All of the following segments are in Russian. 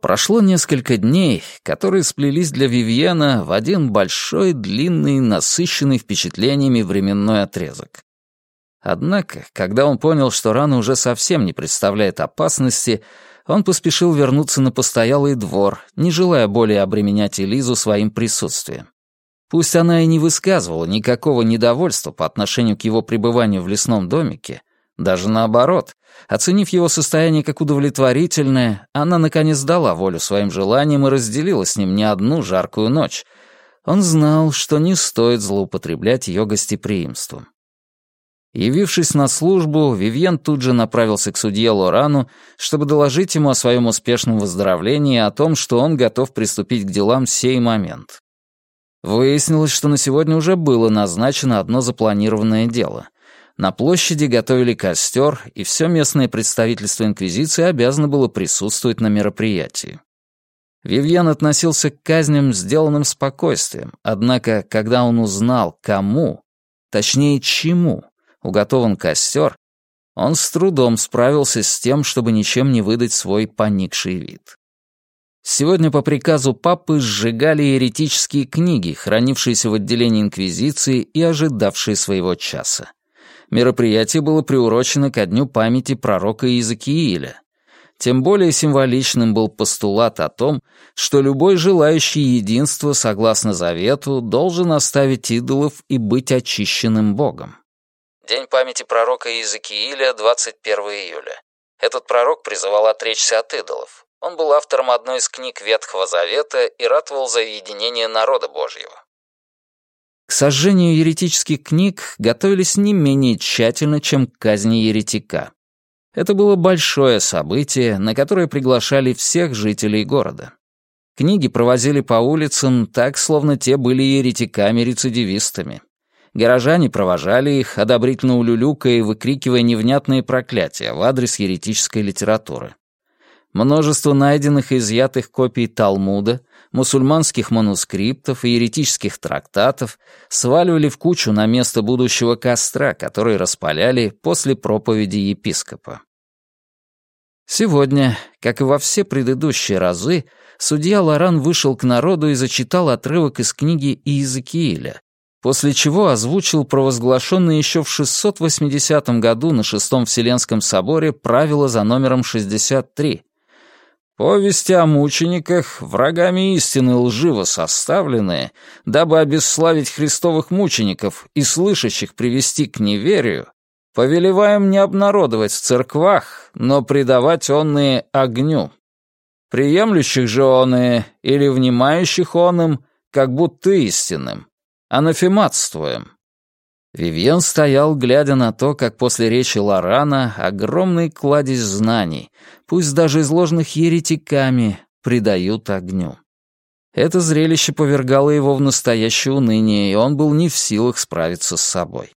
Прошло несколько дней, которые сплелись для Вивьена в один большой, длинный, насыщенный впечатлениями временной отрезок. Однако, когда он понял, что рана уже совсем не представляет опасности, он поспешил вернуться на постоялый двор, не желая более обременять Элизу своим присутствием. Пусть она и не высказывала никакого недовольства по отношению к его пребыванию в лесном домике, даже наоборот, оценив его состояние как удовлетворительное, она наконец дала волю своим желаниям и разделила с ним не одну жаркую ночь. Он знал, что не стоит злоупотреблять ее гостеприимством. Явившись на службу, Вивьен тут же направился к судье Лорану, чтобы доложить ему о своем успешном выздоровлении и о том, что он готов приступить к делам в сей момент. Выяснилось, что на сегодня уже было назначено одно запланированное дело. На площади готовили костер, и все местное представительство Инквизиции обязано было присутствовать на мероприятии. Вивьен относился к казням сделанным спокойствием, однако, когда он узнал, кому, точнее, чему, уготован костер, он с трудом справился с тем, чтобы ничем не выдать свой поникший вид. Сегодня по приказу папы сжигали еретические книги, хранившиеся в отделении Инквизиции и ожидавшие своего часа. Мероприятие было приурочено ко дню памяти пророка Иезекииля. Тем более символичным был постулат о том, что любой желающий единства, согласно завету, должен оставить идолов и быть очищенным Богом. День памяти пророка Иезекииля, 21 июля. Этот пророк призывал отречься от идолов. Он был автором одной из книг Ветхого Завета и ратовал за единение народа Божьего. К сожжению еретических книг готовились не менее тщательно, чем к казни еретика. Это было большое событие, на которое приглашали всех жителей города. Книги провозили по улицам так, словно те были еретиками-рецидивистами. Горожане провожали их, одобрительно улюлюкая и выкрикивая невнятные проклятия в адрес еретической литературы. Множество найденных и изъятых копий Талмуда, мусульманских манускриптов и еретических трактатов сваливали в кучу на место будущего костра, который распаляли после проповеди епископа. Сегодня, как и во все предыдущие разы, судья Лоран вышел к народу и зачитал отрывок из книги Иезекииля, после чего озвучил провозглашенное еще в 680 году на Шестом Вселенском соборе правило за номером 63. Повести о мучениках, врагами истины лживо составленные, дабы обесславить христовых мучеников и слышащих привести к неверию, повелеваем не обнародовать в церквах, но предавать онные огню. Приемлющих же оные или внимающих он им, как будто истинным, анафематствуем». Вивьен стоял, глядя на то, как после речи Лорана огромный кладезь знаний, пусть даже изложенных еретиками, придают огню. Это зрелище повергало его в настоящее уныние, и он был не в силах справиться с собой.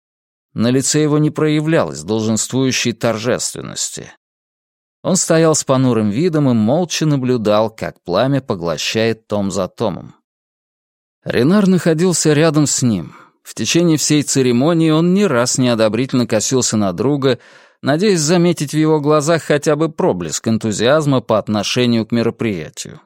На лице его не проявлялось долженствующей торжественности. Он стоял с понурым видом и молча наблюдал, как пламя поглощает том за томом. Ренар находился рядом с ним. В течение всей церемонии он ни раз неодобрительно косился на друга, надеясь заметить в его глазах хотя бы проблеск энтузиазма по отношению к мероприятию.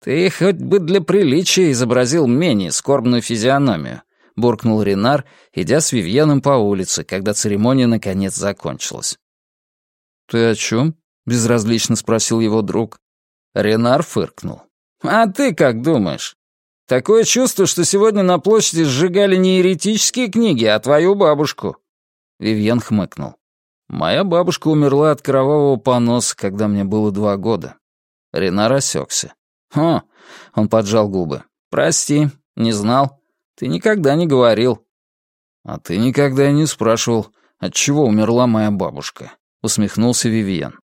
«Ты хоть бы для приличия изобразил менее скорбную физиономию», — буркнул Ренар, идя с Вивьеном по улице, когда церемония наконец закончилась. «Ты о чем?» — безразлично спросил его друг. Ренар фыркнул. «А ты как думаешь? Такое чувство, что сегодня на площади сжигали не еретические книги, а твою бабушку». Вивьен хмыкнул. «Моя бабушка умерла от кровавого поноса, когда мне было два года». Ренар осекся. «О!» — он поджал губы. «Прости, не знал. Ты никогда не говорил». «А ты никогда и не спрашивал, от чего умерла моя бабушка», — усмехнулся Вивьен.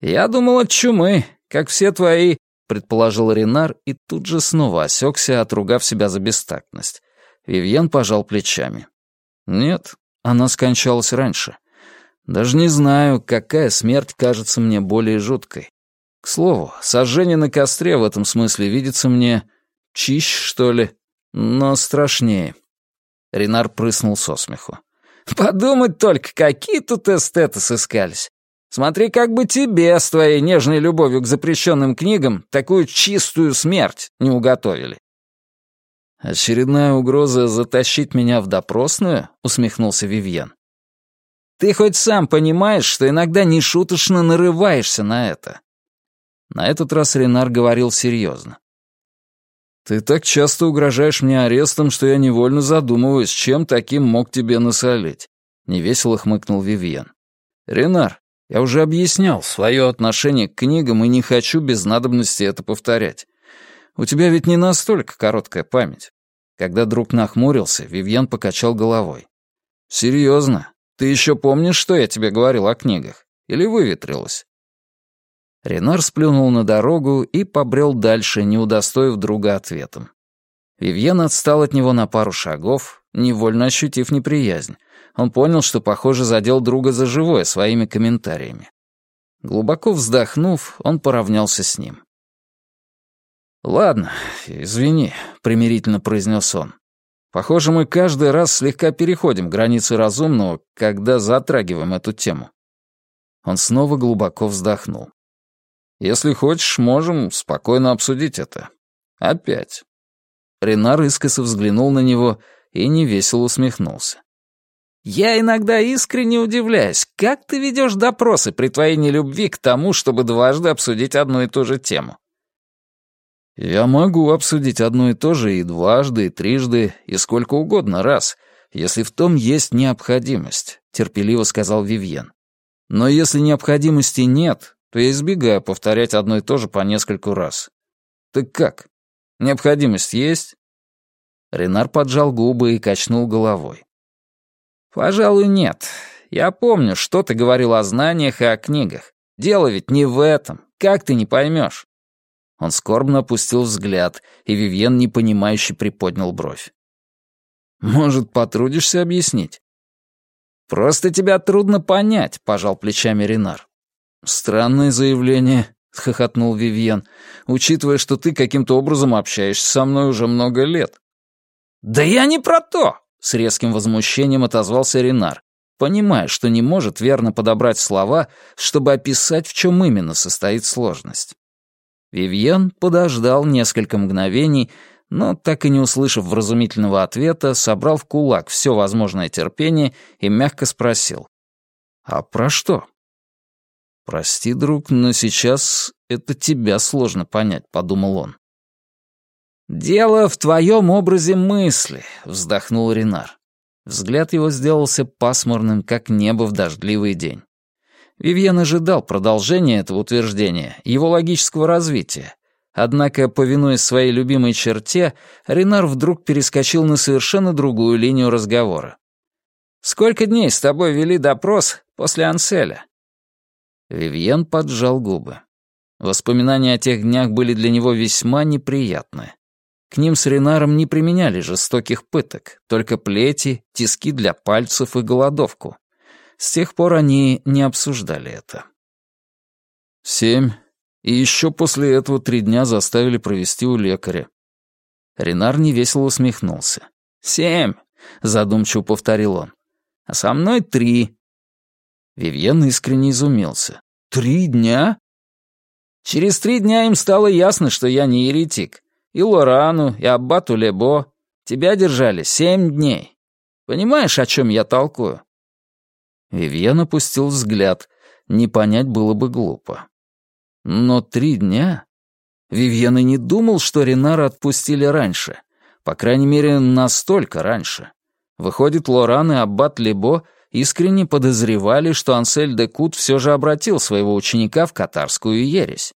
«Я думал от чумы, как все твои предположил Ренар и тут же снова осекся, отругав себя за бестактность. Вивьен пожал плечами. «Нет, она скончалась раньше. Даже не знаю, какая смерть кажется мне более жуткой. К слову, сожжение на костре в этом смысле видится мне чище, что ли, но страшнее. Ренар прыснул со смеху. «Подумать только, какие тут эстеты сыскались. Смотри, как бы тебе с твоей нежной любовью к запрещенным книгам такую чистую смерть не уготовили». «Очередная угроза затащить меня в допросную?» — усмехнулся Вивьен. «Ты хоть сам понимаешь, что иногда нешуточно нарываешься на это?» На этот раз Ренар говорил серьезно. «Ты так часто угрожаешь мне арестом, что я невольно задумываюсь, чем таким мог тебе насолить», — невесело хмыкнул Вивьен. «Ренар, я уже объяснял свое отношение к книгам и не хочу без надобности это повторять. У тебя ведь не настолько короткая память». Когда друг нахмурился, Вивьен покачал головой. «Серьезно? Ты еще помнишь, что я тебе говорил о книгах? Или выветрилось?» Ренар сплюнул на дорогу и побрел дальше, не удостоив друга ответом. Вивьен отстал от него на пару шагов, невольно ощутив неприязнь. Он понял, что, похоже, задел друга за живое своими комментариями. Глубоко вздохнув, он поравнялся с ним. «Ладно, извини», — примирительно произнес он. «Похоже, мы каждый раз слегка переходим границы разумного, когда затрагиваем эту тему». Он снова глубоко вздохнул. Если хочешь, можем спокойно обсудить это. Опять». Ренар искоса взглянул на него и невесело усмехнулся. «Я иногда искренне удивляюсь, как ты ведешь допросы при твоей нелюбви к тому, чтобы дважды обсудить одну и ту же тему?» «Я могу обсудить одно и то же и дважды, и трижды, и сколько угодно раз, если в том есть необходимость», — терпеливо сказал Вивьен. «Но если необходимости нет, то я избегаю повторять одно и то же по нескольку раз. Так как? Необходимость есть?» Ренар поджал губы и качнул головой. «Пожалуй, нет. Я помню, что ты говорил о знаниях и о книгах. Дело ведь не в этом. Как ты не поймешь?» Он скорбно опустил взгляд, и Вивьен непонимающе приподнял бровь. «Может, потрудишься объяснить?» «Просто тебя трудно понять», — пожал плечами Ренар. «Странное заявление», — хохотнул Вивьен, «учитывая, что ты каким-то образом общаешься со мной уже много лет». «Да я не про то!» — с резким возмущением отозвался Ренар, понимая, что не может верно подобрать слова, чтобы описать, в чем именно состоит сложность. Вивьен подождал несколько мгновений, но, так и не услышав вразумительного ответа, собрал в кулак все возможное терпение и мягко спросил. «А про что?» «Прости, друг, но сейчас это тебя сложно понять», — подумал он. «Дело в твоем образе мысли», — вздохнул Ренар. Взгляд его сделался пасмурным, как небо в дождливый день. Вивьен ожидал продолжения этого утверждения, его логического развития. Однако, повинуясь своей любимой черте, Ренар вдруг перескочил на совершенно другую линию разговора. «Сколько дней с тобой вели допрос после Анселя?» Вивьен поджал губы. Воспоминания о тех днях были для него весьма неприятны. К ним с Ренаром не применяли жестоких пыток, только плети, тиски для пальцев и голодовку. С тех пор они не обсуждали это. Семь. И еще после этого три дня заставили провести у лекаря. Ренар невесело усмехнулся. «Семь», — задумчиво повторил он. «А со мной три. Вивьен искренне изумился. «Три дня?» Через три дня им стало ясно, что я не еретик. И Лорану, и Аббату Лебо. Тебя держали семь дней. Понимаешь, о чем я толкую?» Вивьен опустил взгляд. Не понять было бы глупо. Но три дня? Вивьен и не думал, что Ренара отпустили раньше. По крайней мере, настолько раньше. Выходит, Лоран и Аббат Лебо искренне подозревали, что Ансель де Кут все же обратил своего ученика в катарскую ересь.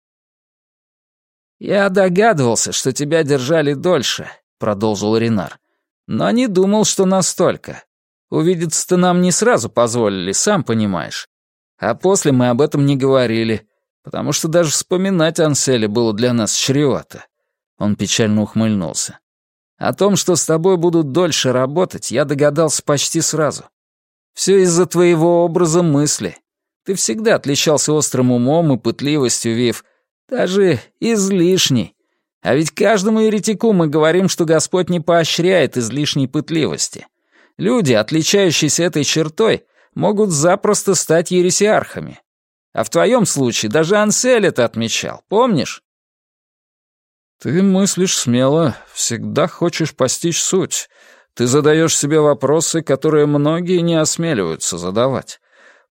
«Я догадывался, что тебя держали дольше», — продолжил Ренар. «Но не думал, что настолько. Увидеться-то нам не сразу позволили, сам понимаешь. А после мы об этом не говорили, потому что даже вспоминать Анселя было для нас чревато». Он печально ухмыльнулся. «О том, что с тобой будут дольше работать, я догадался почти сразу. Все из-за твоего образа мысли. Ты всегда отличался острым умом и пытливостью, Вив, даже излишней. А ведь каждому еретику мы говорим, что Господь не поощряет излишней пытливости. Люди, отличающиеся этой чертой, могут запросто стать ересиархами. А в твоем случае даже Ансель это отмечал, помнишь? Ты мыслишь смело, всегда хочешь постичь суть. Ты задаешь себе вопросы, которые многие не осмеливаются задавать.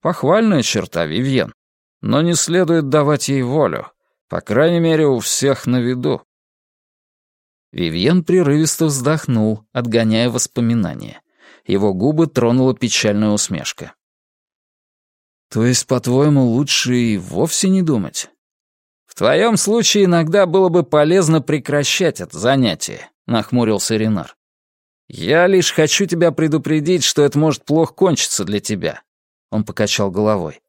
Похвальная черта, Вивьен. Но не следует давать ей волю. По крайней мере, у всех на виду. Вивьен прерывисто вздохнул, отгоняя воспоминания. Его губы тронула печальная усмешка. «То есть, по-твоему, лучше и вовсе не думать?» «В твоем случае иногда было бы полезно прекращать это занятие», — нахмурился Ренар. «Я лишь хочу тебя предупредить, что это может плохо кончиться для тебя». Он покачал головой.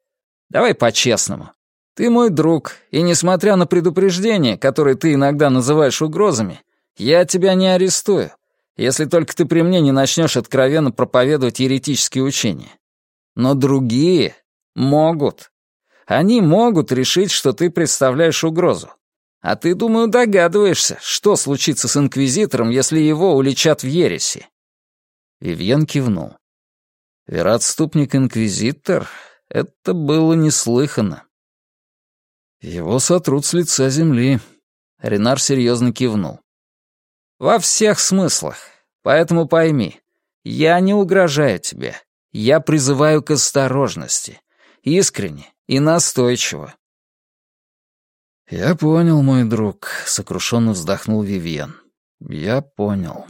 «Давай по-честному. Ты мой друг, и несмотря на предупреждения, которые ты иногда называешь угрозами, я тебя не арестую, если только ты при мне не начнешь откровенно проповедовать еретические учения. Но другие могут. Они могут решить, что ты представляешь угрозу. А ты, думаю, догадываешься, что случится с инквизитором, если его уличат в ереси. Вивьен кивнул. Вероотступник-инквизитор — это было неслыханно. Его сотрут с лица земли. Ренар серьезно кивнул. Во всех смыслах. Поэтому пойми, я не угрожаю тебе. Я призываю к осторожности. Искренне и настойчиво. «Я понял, мой друг», — сокрушенно вздохнул Вивьен. «Я понял».